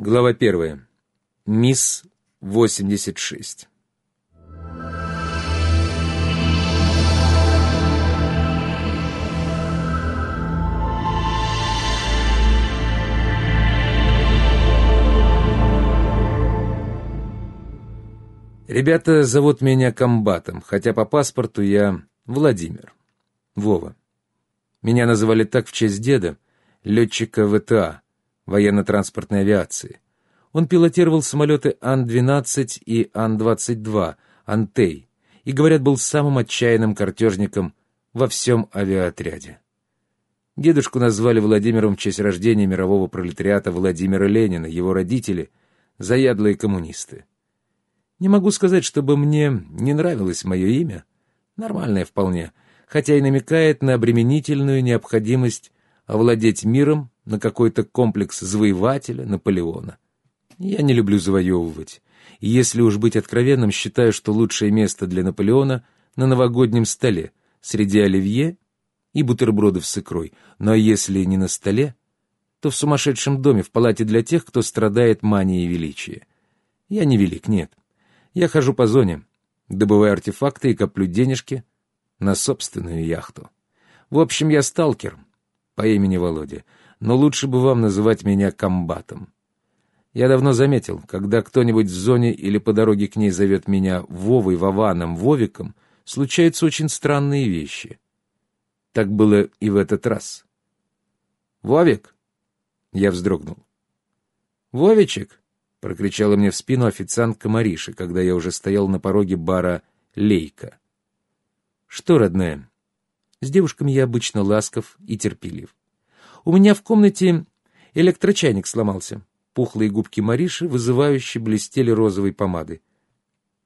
Глава первая. Мисс 86. Ребята зовут меня комбатом, хотя по паспорту я Владимир. Вова. Меня называли так в честь деда, летчика ВТА, военно-транспортной авиации. Он пилотировал самолеты Ан-12 и Ан-22, Антей, и, говорят, был самым отчаянным картежником во всем авиаотряде. Дедушку назвали Владимиром в честь рождения мирового пролетариата Владимира Ленина, его родители — заядлые коммунисты. Не могу сказать, чтобы мне не нравилось мое имя. Нормальное вполне, хотя и намекает на обременительную необходимость овладеть миром на какой-то комплекс завоевателя Наполеона. Я не люблю завоевывать. И если уж быть откровенным, считаю, что лучшее место для Наполеона на новогоднем столе, среди оливье и бутербродов с икрой. Но если не на столе, то в сумасшедшем доме, в палате для тех, кто страдает манией величия. Я не велик, нет. Я хожу по зоне, добываю артефакты и коплю денежки на собственную яхту. В общем, я сталкер по имени Володя, но лучше бы вам называть меня комбатом. Я давно заметил, когда кто-нибудь в зоне или по дороге к ней зовет меня Вовой, Вованом, Вовиком, случаются очень странные вещи. Так было и в этот раз. «Вовик!» Я вздрогнул. «Вовичек!» — прокричала мне в спину официантка Мариша, когда я уже стоял на пороге бара «Лейка». «Что, родная?» С девушками я обычно ласков и терпелив. «У меня в комнате электрочайник сломался». Пухлые губки Мариши вызывающе блестели розовой помадой.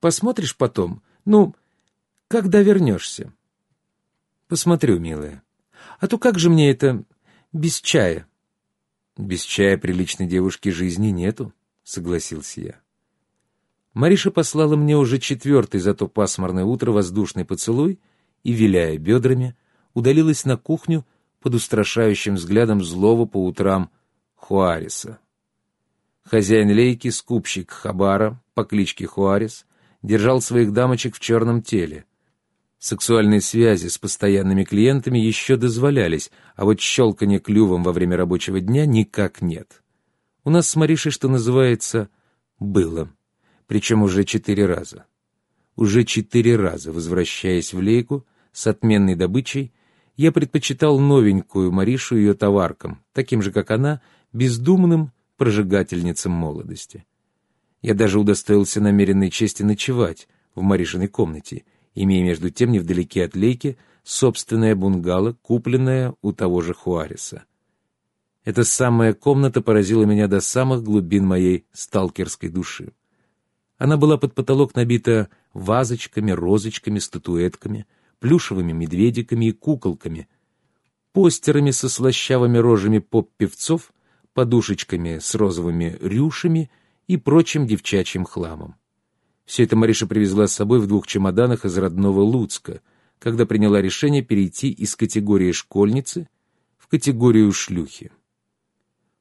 «Посмотришь потом? Ну, когда вернешься?» «Посмотрю, милая. А то как же мне это без чая?» «Без чая приличной девушки жизни нету», согласился я. Мариша послала мне уже четвертый за то пасмурное утро воздушный поцелуй и, виляя бедрами, удалилась на кухню под устрашающим взглядом злого по утрам Хуариса. Хозяин лейки, скупщик Хабара по кличке Хуарис, держал своих дамочек в черном теле. Сексуальные связи с постоянными клиентами еще дозволялись, а вот щелканье клювом во время рабочего дня никак нет. У нас с Маришей, что называется, было. Причем уже четыре раза. Уже четыре раза, возвращаясь в лейку с отменной добычей, я предпочитал новенькую Маришу ее товаркам, таким же, как она, бездумным прожигательницам молодости. Я даже удостоился намеренной чести ночевать в Маришиной комнате, имея между тем невдалеке от лейки собственное бунгало, купленное у того же Хуариса. Эта самая комната поразила меня до самых глубин моей сталкерской души. Она была под потолок набита вазочками, розочками, статуэтками, плюшевыми медведиками и куколками, постерами со слащавыми рожами поп-певцов, подушечками с розовыми рюшами и прочим девчачьим хламом. Все это Мариша привезла с собой в двух чемоданах из родного Луцка, когда приняла решение перейти из категории школьницы в категорию шлюхи.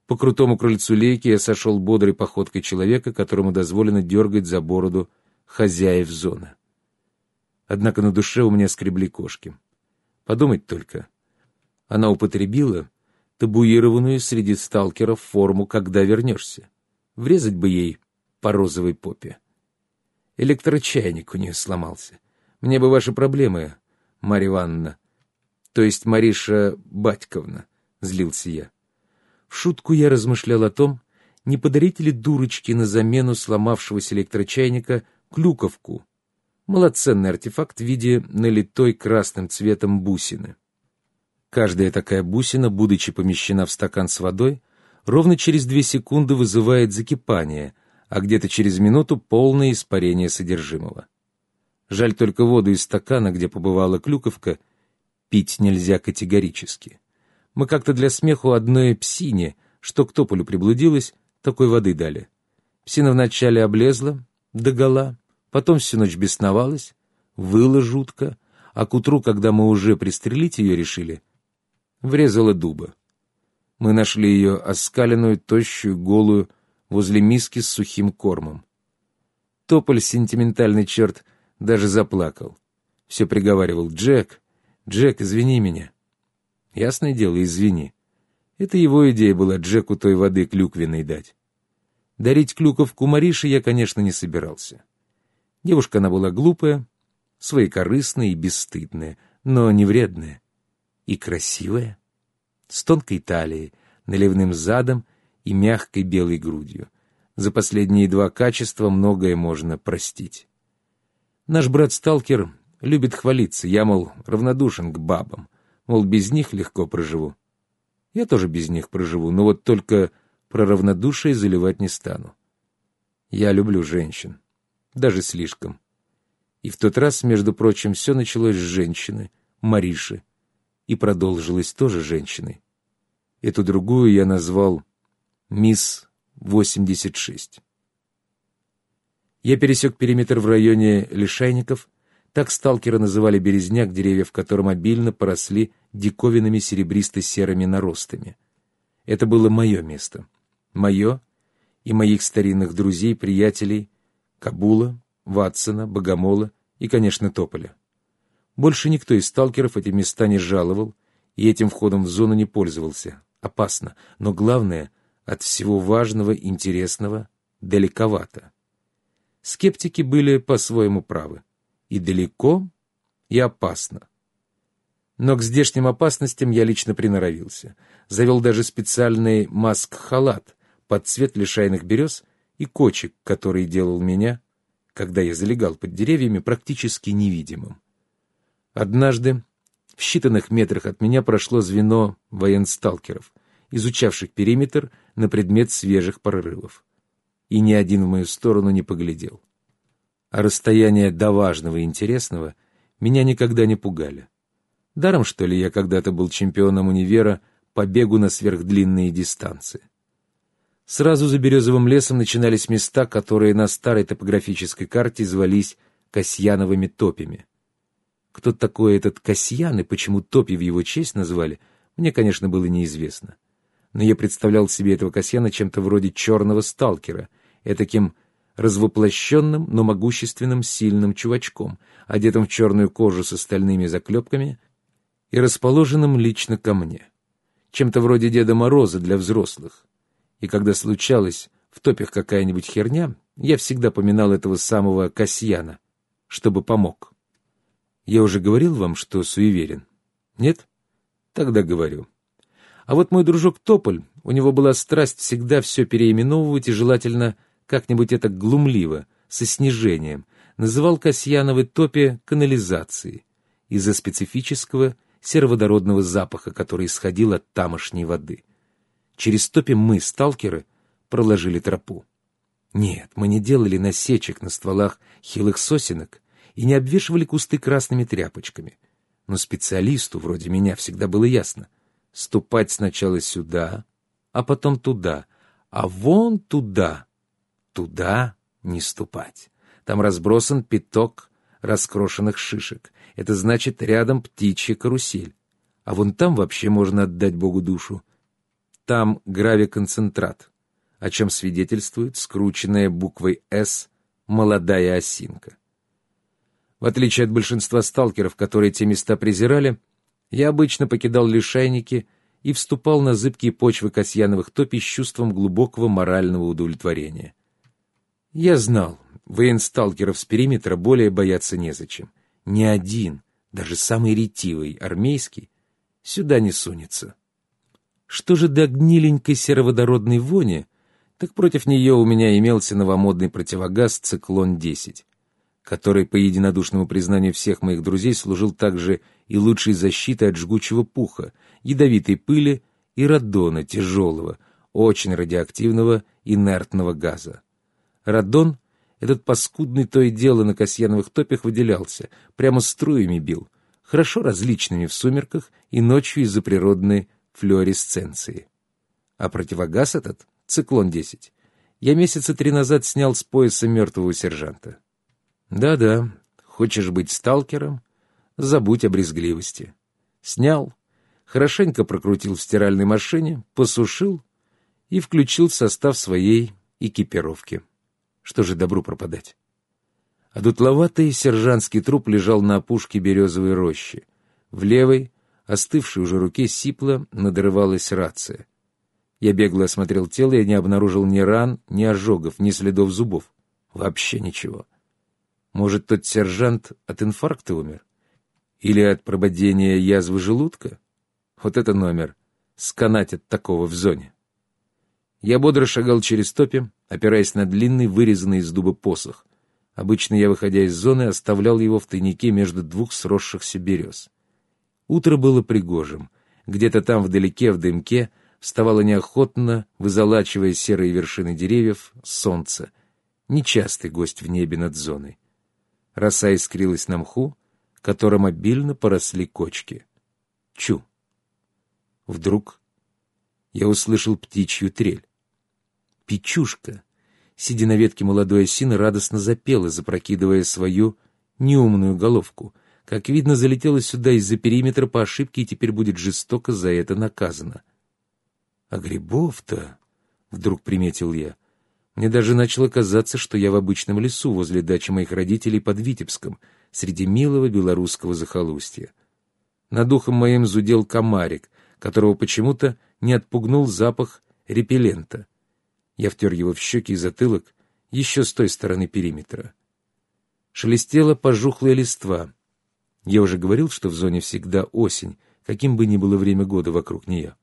По крутому крыльцу лейки я сошел бодрой походкой человека, которому дозволено дергать за бороду хозяев зоны. Однако на душе у меня скребли кошки. Подумать только. Она употребила табуированную среди сталкеров форму «когда вернешься». Врезать бы ей по розовой попе. Электрочайник у нее сломался. Мне бы ваши проблемы, Марья Ивановна. То есть Мариша Батьковна, злился я. В шутку я размышлял о том, не подарить ли дурочке на замену сломавшегося электрочайника клюковку, малоценный артефакт в виде налитой красным цветом бусины. Каждая такая бусина, будучи помещена в стакан с водой, ровно через две секунды вызывает закипание, а где-то через минуту полное испарение содержимого. Жаль только воду из стакана, где побывала клюковка, пить нельзя категорически. Мы как-то для смеху одной псине, что к тополю приблудилась, такой воды дали. Псина вначале облезла, догола, потом всю ночь бесновалась, выла жутко, а к утру, когда мы уже пристрелить ее решили, врезала дуба. Мы нашли ее оскаленную, тощую, голую, возле миски с сухим кормом. Тополь, сентиментальный черт, даже заплакал. Все приговаривал «Джек, Джек, извини меня». Ясное дело, извини. Это его идея была Джеку той воды клюквенной дать. Дарить клюковку Марише я, конечно, не собирался. Девушка она была глупая, своекорыстная и бесстыдная, но не вредная. И красивая, с тонкой талией, наливным задом и мягкой белой грудью. За последние два качества многое можно простить. Наш брат-сталкер любит хвалиться, я, мол, равнодушен к бабам, мол, без них легко проживу. Я тоже без них проживу, но вот только про равнодушие заливать не стану. Я люблю женщин, даже слишком. И в тот раз, между прочим, все началось с женщины, Мариши, и продолжилось тоже женщиной. Эту другую я назвал «Мисс 86». Я пересек периметр в районе Лишайников, так сталкеры называли березняк, деревья в котором обильно поросли диковинными серебристо-серыми наростами. Это было мое место. Мое и моих старинных друзей, приятелей Кабула, Ватсона, Богомола и, конечно, Тополя. Больше никто из сталкеров эти места не жаловал и этим входом в зону не пользовался. Опасно, но главное, от всего важного, интересного, далековато. Скептики были по-своему правы. И далеко, и опасно. Но к здешним опасностям я лично приноровился. Завел даже специальный маск-халат под цвет лишайных берез и кочек, который делал меня, когда я залегал под деревьями, практически невидимым. Однажды в считанных метрах от меня прошло звено военсталкеров, изучавших периметр на предмет свежих прорывов. И ни один в мою сторону не поглядел. А расстояние до важного и интересного меня никогда не пугали. Даром, что ли, я когда-то был чемпионом универа по бегу на сверхдлинные дистанции. Сразу за березовым лесом начинались места, которые на старой топографической карте звались Касьяновыми топями. Кто такой этот Касьян и почему топи в его честь назвали, мне, конечно, было неизвестно. Но я представлял себе этого Касьяна чем-то вроде черного сталкера, этаким развоплощенным, но могущественным, сильным чувачком, одетым в черную кожу с остальными заклепками и расположенным лично ко мне. Чем-то вроде Деда Мороза для взрослых и когда случалось в топях какая-нибудь херня, я всегда поминал этого самого Касьяна, чтобы помог. Я уже говорил вам, что суеверен? Нет? Тогда говорю. А вот мой дружок Тополь, у него была страсть всегда все переименовывать и желательно как-нибудь это глумливо, со снижением, называл Касьяновы топи канализацией из-за специфического сероводородного запаха, который исходил от тамошней воды. Через топи мы, сталкеры, проложили тропу. Нет, мы не делали насечек на стволах хилых сосенок и не обвешивали кусты красными тряпочками. Но специалисту, вроде меня, всегда было ясно. Ступать сначала сюда, а потом туда, а вон туда. Туда не ступать. Там разбросан пяток раскрошенных шишек. Это значит, рядом птичья карусель. А вон там вообще можно отдать Богу душу. Там гравиконцентрат, о чем свидетельствует скрученная буквой «С» молодая осинка. В отличие от большинства сталкеров, которые те места презирали, я обычно покидал лишайники и вступал на зыбкие почвы Касьяновых топий с чувством глубокого морального удовлетворения. Я знал, военсталкеров с периметра более бояться незачем. Ни один, даже самый ретивый, армейский, сюда не сунется. Что же до гниленькой сероводородной вони, так против нее у меня имелся новомодный противогаз «Циклон-10», который, по единодушному признанию всех моих друзей, служил также и лучшей защитой от жгучего пуха, ядовитой пыли и радона тяжелого, очень радиоактивного инертного газа. Радон, этот паскудный то и дело на Касьяновых топях выделялся, прямо струями бил, хорошо различными в сумерках и ночью из-за природной флуоресценции. А противогаз этот, «Циклон-10», я месяца три назад снял с пояса мертвого сержанта. Да-да, хочешь быть сталкером? Забудь о брезгливости. Снял, хорошенько прокрутил в стиральной машине, посушил и включил состав своей экипировки. Что же добру пропадать? А дутловатый сержантский труп лежал на опушке березовой рощи. В левой, остывшей уже руке, сипло надрывалась рация. Я бегло осмотрел тело и не обнаружил ни ран, ни ожогов, ни следов зубов. Вообще ничего. Может, тот сержант от инфаркта умер? Или от прободения язвы желудка? Вот это номер. Сканать от такого в зоне. Я бодро шагал через топи, опираясь на длинный, вырезанный из дуба посох. Обычно я, выходя из зоны, оставлял его в тайнике между двух сросшихся берез. Утро было пригожим. Где-то там вдалеке, в дымке, вставало неохотно, вызолачивая серые вершины деревьев, солнце. Нечастый гость в небе над зоной. Роса искрилась на мху, которым обильно поросли кочки. Чу! Вдруг я услышал птичью трель. Печушка, сидя на ветке молодой осины, радостно запела, запрокидывая свою неумную головку. Как видно, залетела сюда из-за периметра по ошибке и теперь будет жестоко за это наказана. А грибов-то, вдруг приметил я, мне даже начало казаться, что я в обычном лесу возле дачи моих родителей под Витебском, среди милого белорусского захолустья. Над ухом моим зудел комарик, которого почему-то не отпугнул запах репеллента. Я втер его в щеки и затылок, еще с той стороны периметра. Шелестела пожухлая листва. Я уже говорил, что в зоне всегда осень, каким бы ни было время года вокруг нее.